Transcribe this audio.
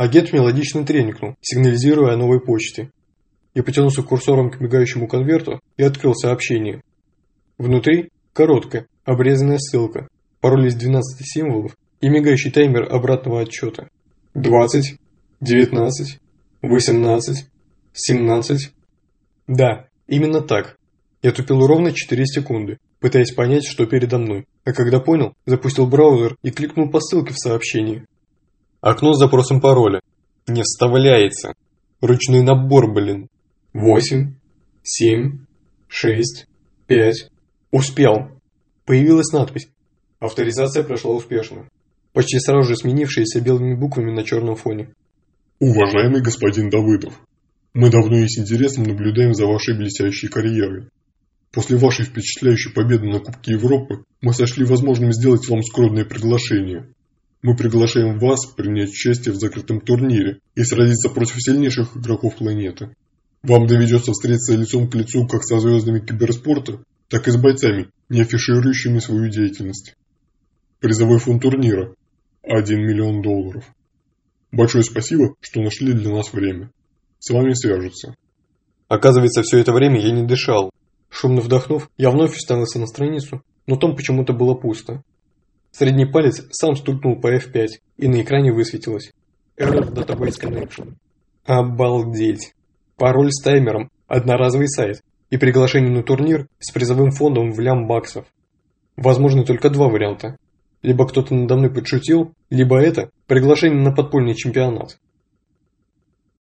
Агент мелодично тренькнул, сигнализируя о новой почте. Я потянулся курсором к мигающему конверту и открыл сообщение. Внутри короткая, обрезанная ссылка, пароль из 12 символов и мигающий таймер обратного отчета. 20, 19, 18, 17. Да, именно так. Я тупил ровно 4 секунды, пытаясь понять, что передо мной. А когда понял, запустил браузер и кликнул по ссылке в сообщении. Окно с запросом пароля. Не вставляется. Ручной набор, блин. 8, 7, 6, 5. Успел. Появилась надпись. Авторизация прошла успешно. Почти сразу же сменившаяся белыми буквами на черном фоне. Уважаемый господин Давыдов, мы давно и с интересом наблюдаем за вашей блестящей карьерой. После вашей впечатляющей победы на Кубке Европы мы сочли возможным сделать вам скромное приглашение. Мы приглашаем вас принять участие в закрытом турнире и сразиться против сильнейших игроков планеты. Вам доведется встретиться лицом к лицу как со звездами киберспорта, так и с бойцами, не афиширующими свою деятельность. Призовой фонд турнира – 1 миллион долларов. Большое спасибо, что нашли для нас время. С вами свяжутся. Оказывается, все это время я не дышал. Шумно вдохнув, я вновь уставился на страницу, но там почему-то было пусто. Средний палец сам стукнул по F5, и на экране высветилось Error Database Connection. Обалдеть! Пароль с таймером, одноразовый сайт и приглашение на турнир с призовым фондом в лям баксов. Возможно только два варианта. Либо кто-то надо мной подшутил, либо это приглашение на подпольный чемпионат.